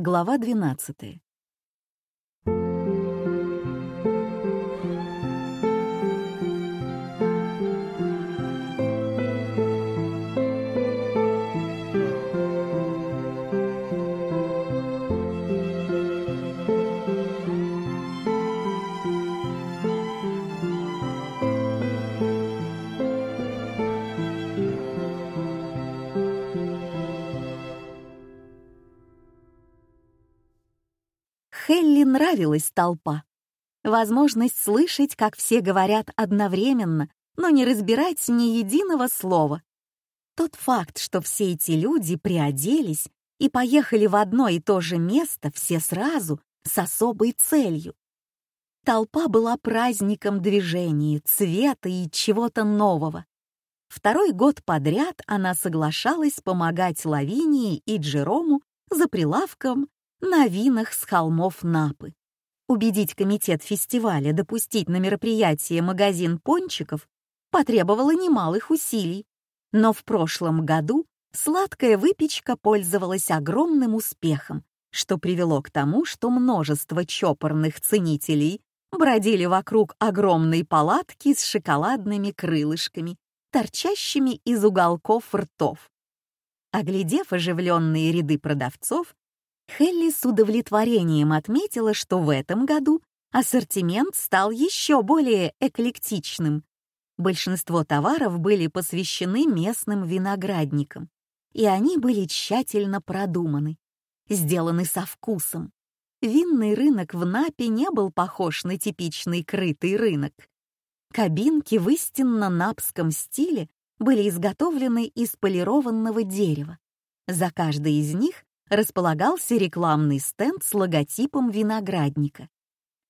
Глава 12. Нравилась толпа. Возможность слышать, как все говорят одновременно, но не разбирать ни единого слова. Тот факт, что все эти люди приоделись и поехали в одно и то же место все сразу, с особой целью. Толпа была праздником движения, цвета и чего-то нового. Второй год подряд она соглашалась помогать Лавинии и Джерому за прилавком на винах с холмов Напы. Убедить комитет фестиваля допустить на мероприятие магазин пончиков потребовало немалых усилий, но в прошлом году сладкая выпечка пользовалась огромным успехом, что привело к тому, что множество чопорных ценителей бродили вокруг огромной палатки с шоколадными крылышками, торчащими из уголков ртов. Оглядев оживленные ряды продавцов, Хелли с удовлетворением отметила, что в этом году ассортимент стал еще более эклектичным. Большинство товаров были посвящены местным виноградникам, и они были тщательно продуманы, сделаны со вкусом. Винный рынок в Напе не был похож на типичный крытый рынок. Кабинки в истинно напском стиле были изготовлены из полированного дерева. За каждой из них располагался рекламный стенд с логотипом виноградника.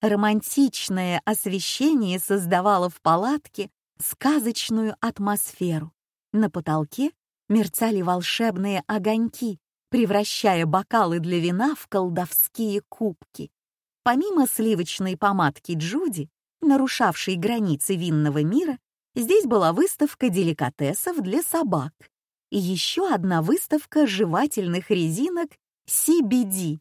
Романтичное освещение создавало в палатке сказочную атмосферу. На потолке мерцали волшебные огоньки, превращая бокалы для вина в колдовские кубки. Помимо сливочной помадки Джуди, нарушавшей границы винного мира, здесь была выставка деликатесов для собак и еще одна выставка жевательных резинок CBD.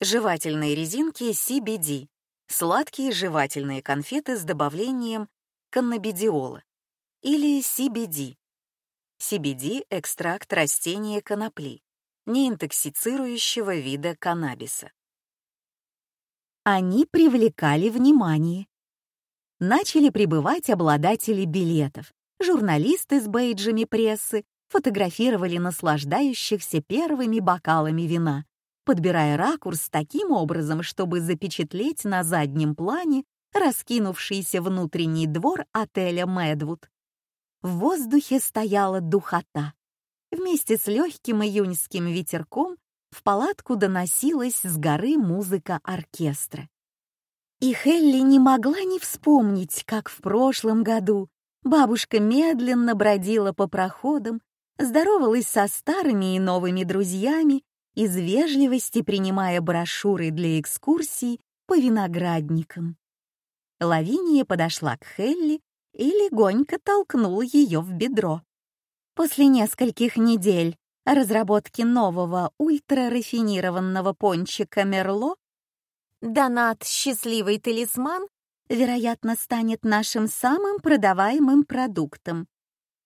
Жевательные резинки CBD — сладкие жевательные конфеты с добавлением каннабидиола или CBD. CBD — экстракт растения конопли, неинтоксицирующего вида каннабиса. Они привлекали внимание. Начали прибывать обладатели билетов, журналисты с бейджами прессы, фотографировали наслаждающихся первыми бокалами вина, подбирая ракурс таким образом, чтобы запечатлеть на заднем плане раскинувшийся внутренний двор отеля Мэдвуд. В воздухе стояла духота. Вместе с легким июньским ветерком в палатку доносилась с горы музыка оркестра. И Хелли не могла не вспомнить, как в прошлом году бабушка медленно бродила по проходам здоровалась со старыми и новыми друзьями, из вежливости принимая брошюры для экскурсий по виноградникам. Лавиния подошла к Хелли и легонько толкнула ее в бедро. После нескольких недель разработки нового ультрарафинированного пончика Мерло донат «Счастливый талисман» вероятно станет нашим самым продаваемым продуктом.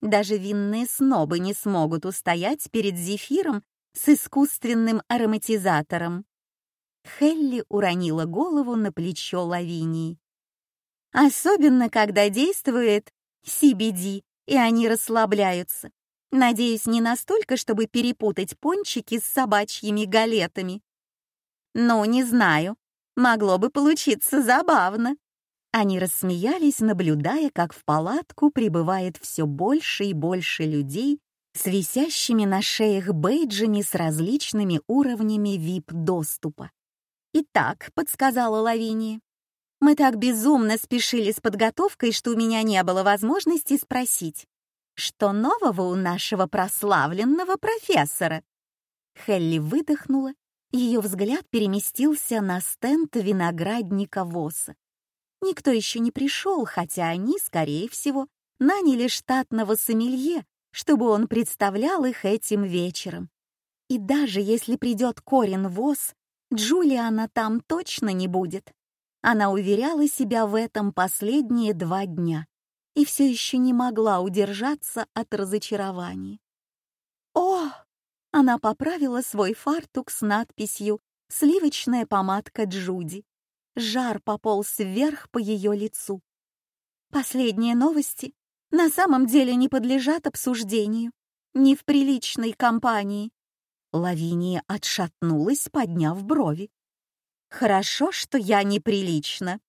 Даже винные снобы не смогут устоять перед зефиром с искусственным ароматизатором. Хелли уронила голову на плечо Лавинии. Особенно, когда действует CBD, и они расслабляются. Надеюсь, не настолько, чтобы перепутать пончики с собачьими галетами. Ну, не знаю. Могло бы получиться забавно. Они рассмеялись, наблюдая, как в палатку прибывает все больше и больше людей с висящими на шеях бейджами с различными уровнями VIP-доступа. «Итак», — подсказала Лавиния, — «мы так безумно спешили с подготовкой, что у меня не было возможности спросить, что нового у нашего прославленного профессора?» Хелли выдохнула, ее взгляд переместился на стенд виноградника Восса. Никто еще не пришел, хотя они, скорее всего, наняли штатного сомелье, чтобы он представлял их этим вечером. И даже если придет Корин Вос, Джулиана там точно не будет. Она уверяла себя в этом последние два дня и все еще не могла удержаться от разочарования. «О!» — она поправила свой фартук с надписью «Сливочная помадка Джуди». Жар пополз вверх по ее лицу. Последние новости на самом деле не подлежат обсуждению. Не в приличной компании. Лавиния отшатнулась, подняв брови. «Хорошо, что я неприлична».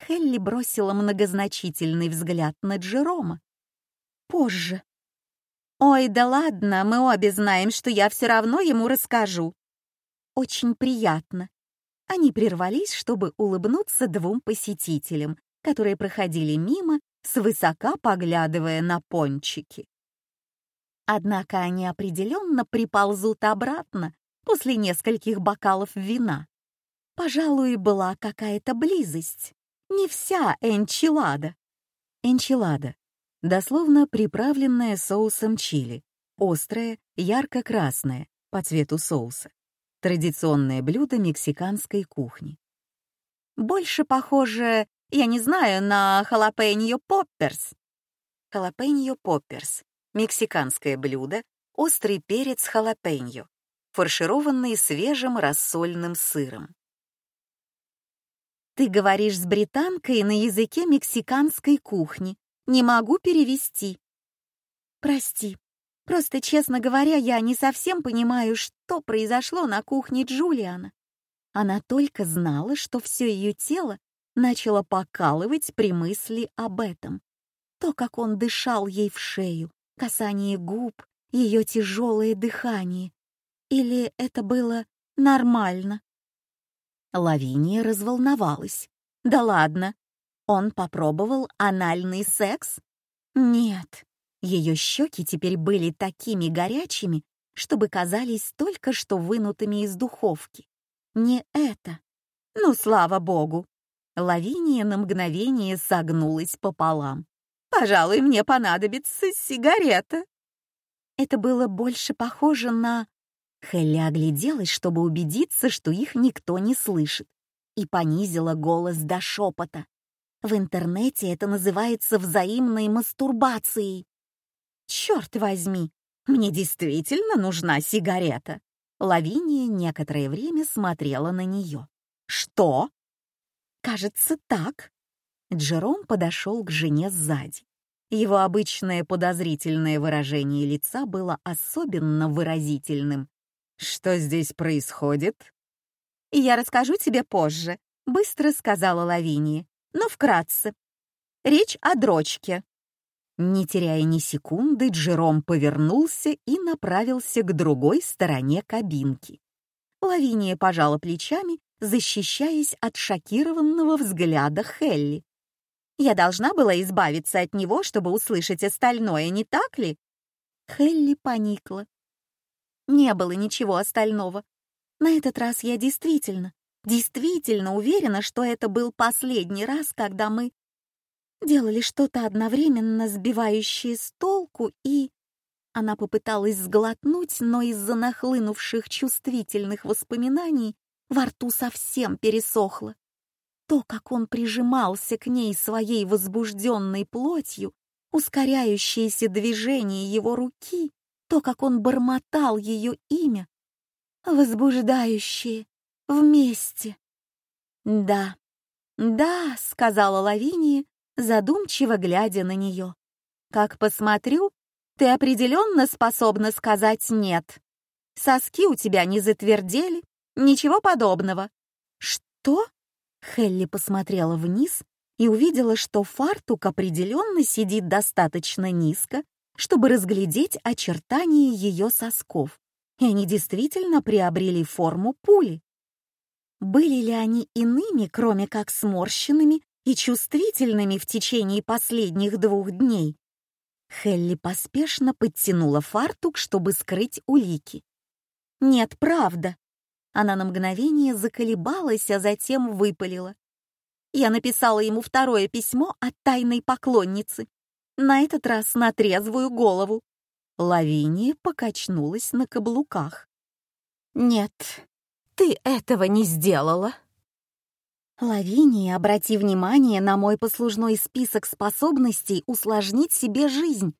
Хелли бросила многозначительный взгляд на Джерома. «Позже». «Ой, да ладно, мы обе знаем, что я все равно ему расскажу». «Очень приятно». Они прервались, чтобы улыбнуться двум посетителям, которые проходили мимо, свысока поглядывая на пончики. Однако они определенно приползут обратно после нескольких бокалов вина. Пожалуй, была какая-то близость. Не вся энчилада. Энчилада — дословно приправленная соусом чили, острая, ярко-красная, по цвету соуса. Традиционное блюдо мексиканской кухни. Больше похоже, я не знаю, на халапеньо попперс. Халапеньо попперс — мексиканское блюдо, острый перец халапеньо, фаршированный свежим рассольным сыром. Ты говоришь с британкой на языке мексиканской кухни. Не могу перевести. Прости. Просто, честно говоря, я не совсем понимаю, что произошло на кухне Джулиана. Она только знала, что все ее тело начало покалывать при мысли об этом. То, как он дышал ей в шею, касание губ, ее тяжелое дыхание. Или это было нормально? Лавиния разволновалась. «Да ладно! Он попробовал анальный секс?» «Нет». Ее щеки теперь были такими горячими, чтобы казались только что вынутыми из духовки. Не это. Ну, слава богу. Лавиния на мгновение согнулась пополам. «Пожалуй, мне понадобится сигарета». Это было больше похоже на Хелли огляделась, чтобы убедиться, что их никто не слышит, и понизила голос до шепота. В интернете это называется взаимной мастурбацией. Черт возьми, мне действительно нужна сигарета. Лавиния некоторое время смотрела на нее. Что? Кажется, так. Джером подошел к жене сзади. Его обычное подозрительное выражение лица было особенно выразительным. «Что здесь происходит?» «Я расскажу тебе позже», — быстро сказала Лавиния, но вкратце. Речь о дрочке. Не теряя ни секунды, Джером повернулся и направился к другой стороне кабинки. Лавиния пожала плечами, защищаясь от шокированного взгляда Хелли. «Я должна была избавиться от него, чтобы услышать остальное, не так ли?» Хелли поникла. Не было ничего остального. На этот раз я действительно, действительно уверена, что это был последний раз, когда мы делали что-то одновременно сбивающее с толку и... Она попыталась сглотнуть, но из-за нахлынувших чувствительных воспоминаний во рту совсем пересохло. То, как он прижимался к ней своей возбужденной плотью, ускоряющееся движение его руки, то, как он бормотал ее имя, возбуждающие, вместе. «Да, да», — сказала Лавиния, задумчиво глядя на нее. «Как посмотрю, ты определенно способна сказать «нет». Соски у тебя не затвердели, ничего подобного». «Что?» Хелли посмотрела вниз и увидела, что фартук определенно сидит достаточно низко, чтобы разглядеть очертания ее сосков, и они действительно приобрели форму пули. Были ли они иными, кроме как сморщенными и чувствительными в течение последних двух дней? Хелли поспешно подтянула фартук, чтобы скрыть улики. «Нет, правда». Она на мгновение заколебалась, а затем выпалила. Я написала ему второе письмо от тайной поклонницы. На этот раз на трезвую голову. Лавиния покачнулась на каблуках. «Нет, ты этого не сделала». «Лавиния, обрати внимание на мой послужной список способностей усложнить себе жизнь.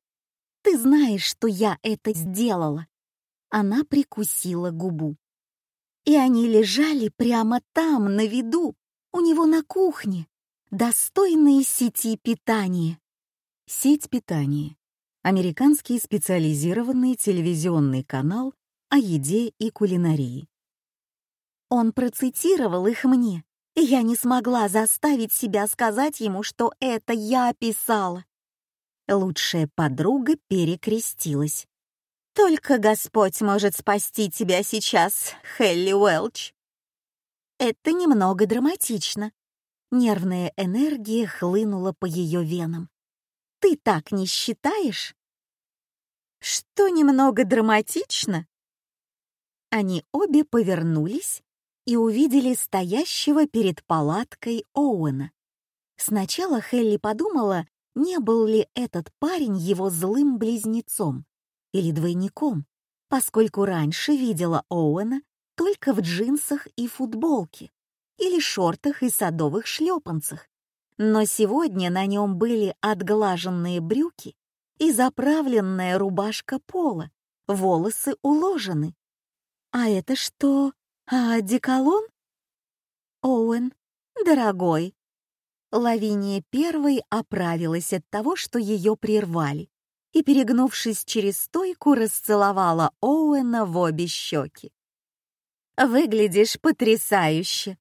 Ты знаешь, что я это сделала». Она прикусила губу. И они лежали прямо там, на виду, у него на кухне, достойные сети питания. Сеть питания. Американский специализированный телевизионный канал о еде и кулинарии. Он процитировал их мне, и я не смогла заставить себя сказать ему, что это я писала. Лучшая подруга перекрестилась. «Только Господь может спасти тебя сейчас, Хелли Уэлч». Это немного драматично. Нервная энергия хлынула по ее венам. «Ты так не считаешь?» «Что немного драматично?» Они обе повернулись и увидели стоящего перед палаткой Оуэна. Сначала Хелли подумала, не был ли этот парень его злым близнецом или двойником, поскольку раньше видела Оуэна только в джинсах и футболке или шортах и садовых шлепанцах. Но сегодня на нем были отглаженные брюки и заправленная рубашка пола, волосы уложены. А это что, а деколон? Оуэн, дорогой. Лавиния первой оправилась от того, что ее прервали и, перегнувшись через стойку, расцеловала Оуэна в обе щеки. «Выглядишь потрясающе!»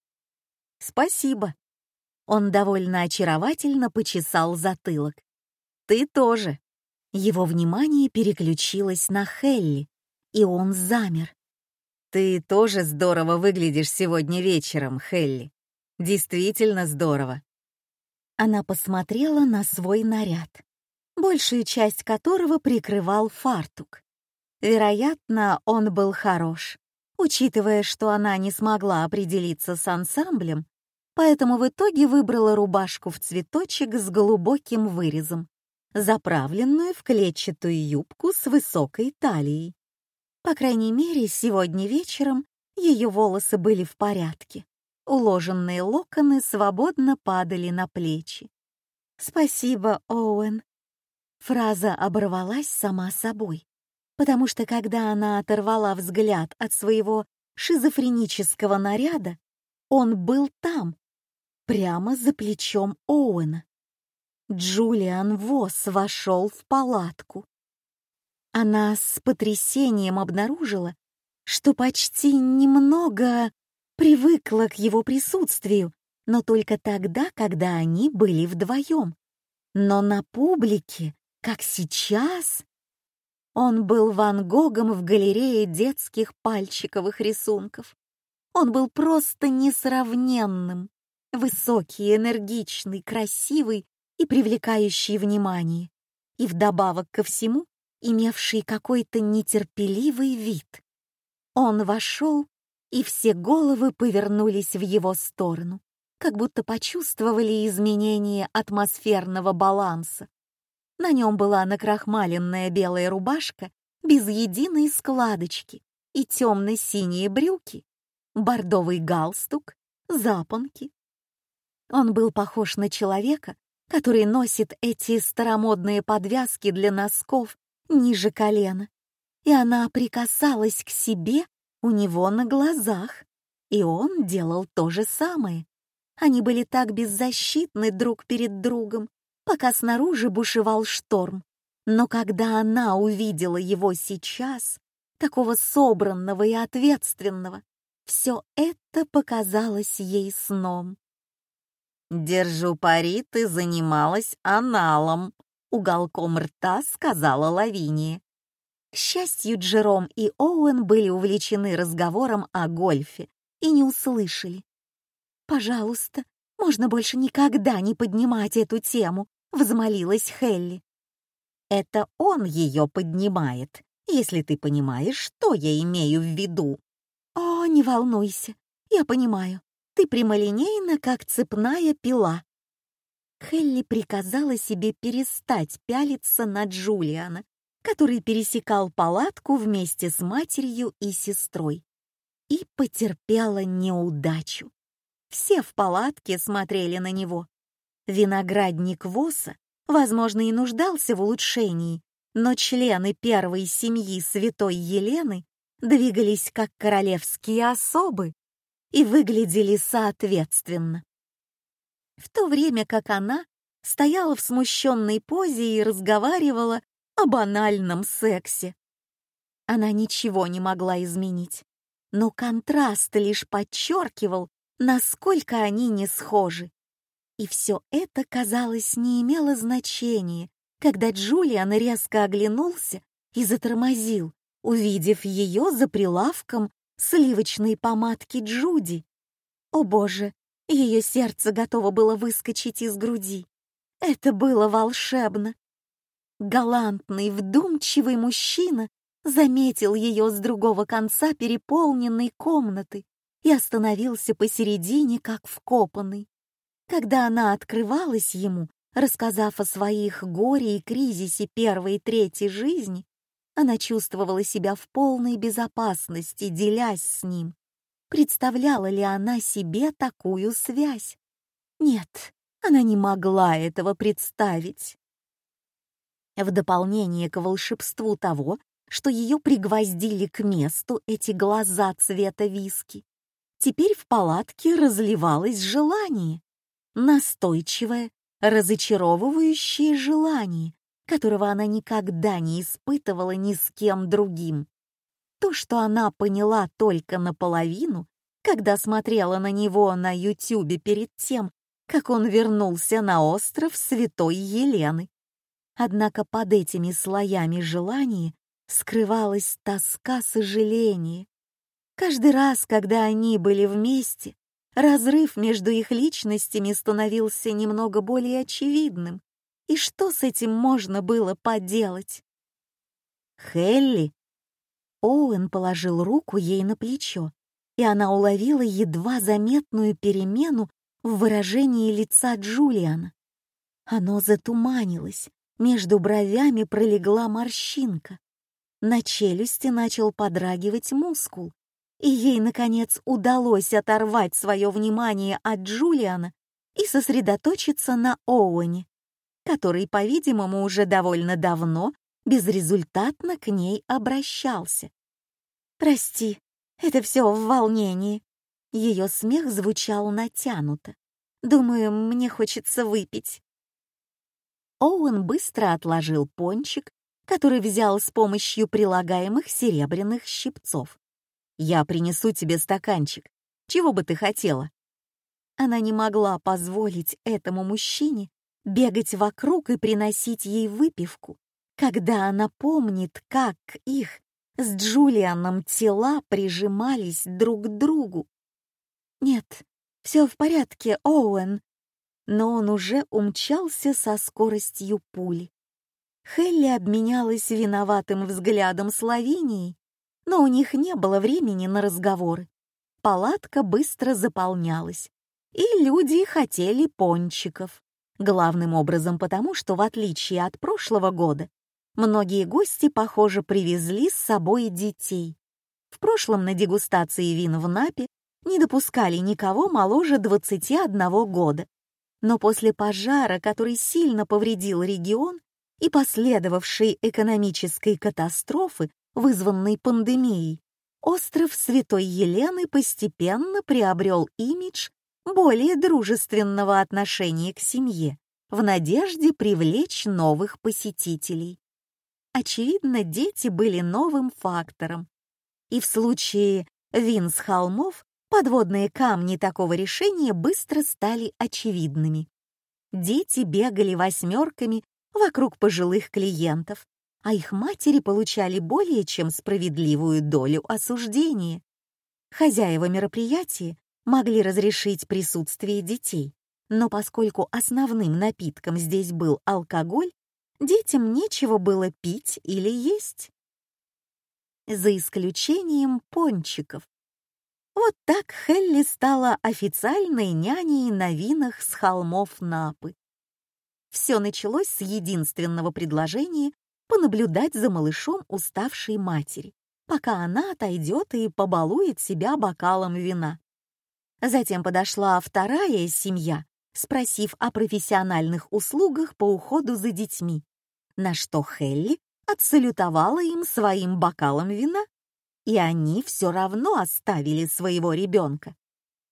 «Спасибо!» Он довольно очаровательно почесал затылок. «Ты тоже!» Его внимание переключилось на Хелли, и он замер. «Ты тоже здорово выглядишь сегодня вечером, Хелли. Действительно здорово!» Она посмотрела на свой наряд большую часть которого прикрывал фартук. Вероятно, он был хорош, учитывая, что она не смогла определиться с ансамблем, поэтому в итоге выбрала рубашку в цветочек с глубоким вырезом, заправленную в клетчатую юбку с высокой талией. По крайней мере, сегодня вечером ее волосы были в порядке. Уложенные локоны свободно падали на плечи. «Спасибо, Оуэн», Фраза оборвалась сама собой, потому что когда она оторвала взгляд от своего шизофренического наряда, он был там, прямо за плечом Оуэна. Джулиан Восс вошел в палатку. Она с потрясением обнаружила, что почти немного привыкла к его присутствию, но только тогда, когда они были вдвоем. Но на публике как сейчас. Он был Ван Гогом в галерее детских пальчиковых рисунков. Он был просто несравненным, высокий, энергичный, красивый и привлекающий внимание, и вдобавок ко всему имевший какой-то нетерпеливый вид. Он вошел, и все головы повернулись в его сторону, как будто почувствовали изменение атмосферного баланса. На нем была накрахмаленная белая рубашка без единой складочки и темно-синие брюки, бордовый галстук, запонки. Он был похож на человека, который носит эти старомодные подвязки для носков ниже колена, и она прикасалась к себе у него на глазах, и он делал то же самое. Они были так беззащитны друг перед другом, пока снаружи бушевал шторм. Но когда она увидела его сейчас, такого собранного и ответственного, все это показалось ей сном. «Держу пари, ты занималась аналом», — уголком рта сказала Лавиния. К счастью, Джером и Оуэн были увлечены разговором о гольфе и не услышали. «Пожалуйста, можно больше никогда не поднимать эту тему», взмолилась Хелли. Это он ее поднимает, если ты понимаешь, что я имею в виду. О, не волнуйся, я понимаю. Ты прямолинейна, как цепная пила. Хелли приказала себе перестать пялиться на Джулиана, который пересекал палатку вместе с матерью и сестрой. и потерпела неудачу. Все в палатке смотрели на него. Виноградник Воса, возможно, и нуждался в улучшении, но члены первой семьи святой Елены двигались как королевские особы и выглядели соответственно. В то время как она стояла в смущенной позе и разговаривала о банальном сексе. Она ничего не могла изменить, но контраст лишь подчеркивал, насколько они не схожи. И все это, казалось, не имело значения, когда Джулиан резко оглянулся и затормозил, увидев ее за прилавком сливочной помадки Джуди. О боже, ее сердце готово было выскочить из груди. Это было волшебно. Галантный, вдумчивый мужчина заметил ее с другого конца переполненной комнаты и остановился посередине, как вкопанный. Когда она открывалась ему, рассказав о своих горе и кризисе первой и третьей жизни, она чувствовала себя в полной безопасности, делясь с ним. Представляла ли она себе такую связь? Нет, она не могла этого представить. В дополнение к волшебству того, что ее пригвоздили к месту эти глаза цвета виски, теперь в палатке разливалось желание, настойчивое, разочаровывающее желание, которого она никогда не испытывала ни с кем другим. То, что она поняла только наполовину, когда смотрела на него на Ютюбе перед тем, как он вернулся на остров Святой Елены. Однако под этими слоями желания скрывалась тоска сожаления. Каждый раз, когда они были вместе, разрыв между их личностями становился немного более очевидным. И что с этим можно было поделать? «Хелли!» Оуэн положил руку ей на плечо, и она уловила едва заметную перемену в выражении лица Джулиана. Оно затуманилось, между бровями пролегла морщинка. На челюсти начал подрагивать мускул, и ей, наконец, удалось оторвать свое внимание от Джулиана и сосредоточиться на Оуэне который, по-видимому, уже довольно давно безрезультатно к ней обращался. «Прости, это все в волнении». Ее смех звучал натянуто. «Думаю, мне хочется выпить». Оуэн быстро отложил пончик, который взял с помощью прилагаемых серебряных щипцов. «Я принесу тебе стаканчик. Чего бы ты хотела?» Она не могла позволить этому мужчине бегать вокруг и приносить ей выпивку, когда она помнит, как их с Джулианом тела прижимались друг к другу. «Нет, все в порядке, Оуэн», но он уже умчался со скоростью пули. Хелли обменялась виноватым взглядом с Лавинией, но у них не было времени на разговоры. Палатка быстро заполнялась, и люди хотели пончиков. Главным образом потому, что в отличие от прошлого года, многие гости, похоже, привезли с собой детей. В прошлом на дегустации вин в Напе не допускали никого моложе 21 года. Но после пожара, который сильно повредил регион, и последовавшей экономической катастрофы, вызванной пандемией, остров Святой Елены постепенно приобрел имидж более дружественного отношения к семье в надежде привлечь новых посетителей. Очевидно, дети были новым фактором. И в случае вин с холмов подводные камни такого решения быстро стали очевидными. Дети бегали восьмерками вокруг пожилых клиентов, а их матери получали более чем справедливую долю осуждения. Хозяева мероприятия могли разрешить присутствие детей, но поскольку основным напитком здесь был алкоголь, детям нечего было пить или есть. За исключением пончиков. Вот так Хелли стала официальной няней на винах с холмов Напы. Все началось с единственного предложения понаблюдать за малышом уставшей матери. пока она отойдет и побалует себя бокалом вина. Затем подошла вторая семья, спросив о профессиональных услугах по уходу за детьми, на что Хелли отсалютовала им своим бокалом вина, и они все равно оставили своего ребенка.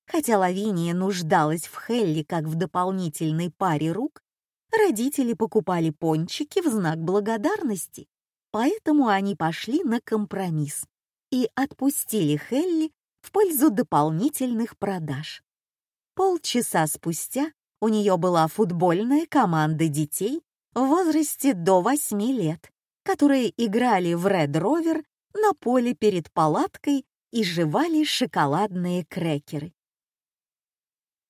Хотя Лавиния нуждалась в Хелли как в дополнительной паре рук, родители покупали пончики в знак благодарности, поэтому они пошли на компромисс и отпустили Хелли в пользу дополнительных продаж. Полчаса спустя у нее была футбольная команда детей в возрасте до 8 лет, которые играли в Red Rover на поле перед палаткой и жевали шоколадные крекеры.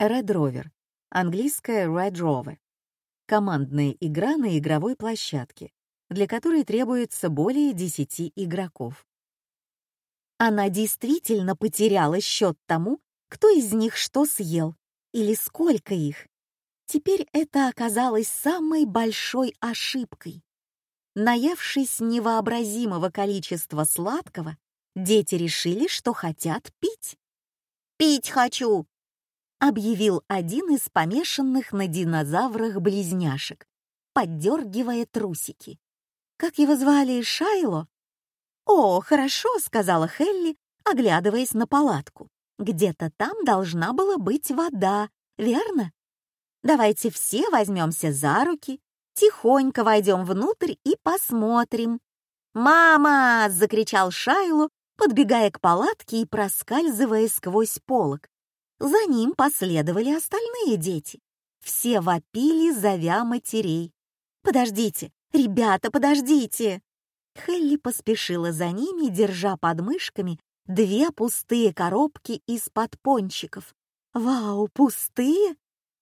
Red Rover, английская Red Rover, командная игра на игровой площадке, для которой требуется более 10 игроков. Она действительно потеряла счет тому, кто из них что съел или сколько их. Теперь это оказалось самой большой ошибкой. Наевшись невообразимого количества сладкого, дети решили, что хотят пить. «Пить хочу!» — объявил один из помешанных на динозаврах близняшек, поддергивая трусики. Как его звали, Шайло? «О, хорошо», — сказала Хелли, оглядываясь на палатку. «Где-то там должна была быть вода, верно? Давайте все возьмемся за руки тихонько войдем внутрь и посмотрим. «Мама!» — закричал Шайло, подбегая к палатке и проскальзывая сквозь полог. За ним последовали остальные дети. Все вопили, зовя матерей. «Подождите! Ребята, подождите!» Хелли поспешила за ними, держа под мышками две пустые коробки из-под пончиков. «Вау, пустые?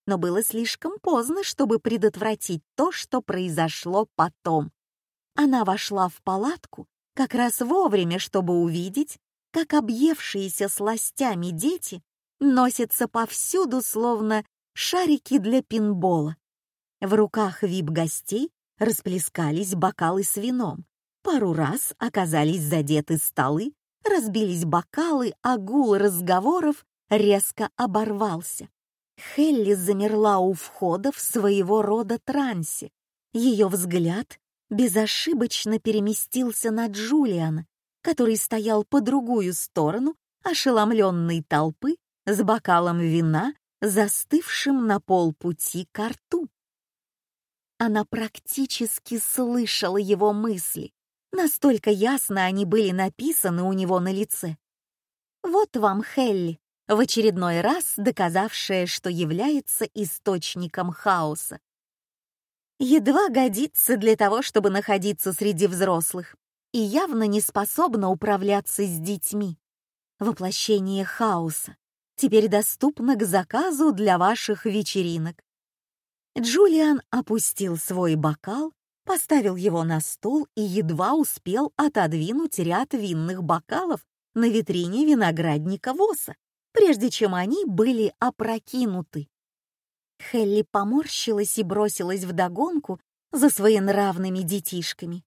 Но было слишком поздно, чтобы предотвратить то, что произошло потом. Она вошла в палатку как раз вовремя, чтобы увидеть, как объевшиеся сластями дети носятся повсюду, словно шарики для пинбола. В руках вип-гостей расплескались бокалы с вином. Пару раз оказались задеты столы, разбились бокалы, а гул разговоров резко оборвался. Хелли замерла у входа в своего рода трансе. Ее взгляд безошибочно переместился на Джулиана, который стоял по другую сторону ошеломленной толпы с бокалом вина, застывшим на полпути к рту. Она практически слышала его мысли, настолько ясно они были написаны у него на лице. «Вот вам, Хелли, в очередной раз доказавшая, что является источником хаоса. Едва годится для того, чтобы находиться среди взрослых, и явно не способна управляться с детьми. Воплощение хаоса теперь доступно к заказу для ваших вечеринок. Джулиан опустил свой бокал, поставил его на стол и едва успел отодвинуть ряд винных бокалов на витрине виноградника Воса прежде чем они были опрокинуты. Хелли поморщилась и бросилась вдогонку за своенравными детишками.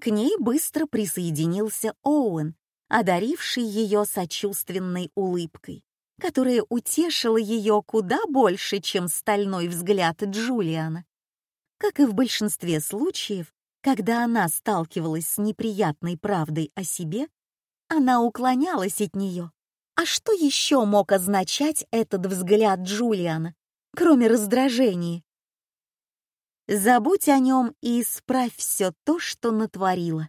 К ней быстро присоединился Оуэн, одаривший ее сочувственной улыбкой, которая утешила ее куда больше, чем стальной взгляд Джулиана. Как и в большинстве случаев, когда она сталкивалась с неприятной правдой о себе, она уклонялась от нее, а что еще мог означать этот взгляд Джулиана, кроме раздражения? Забудь о нем и исправь все то, что натворила.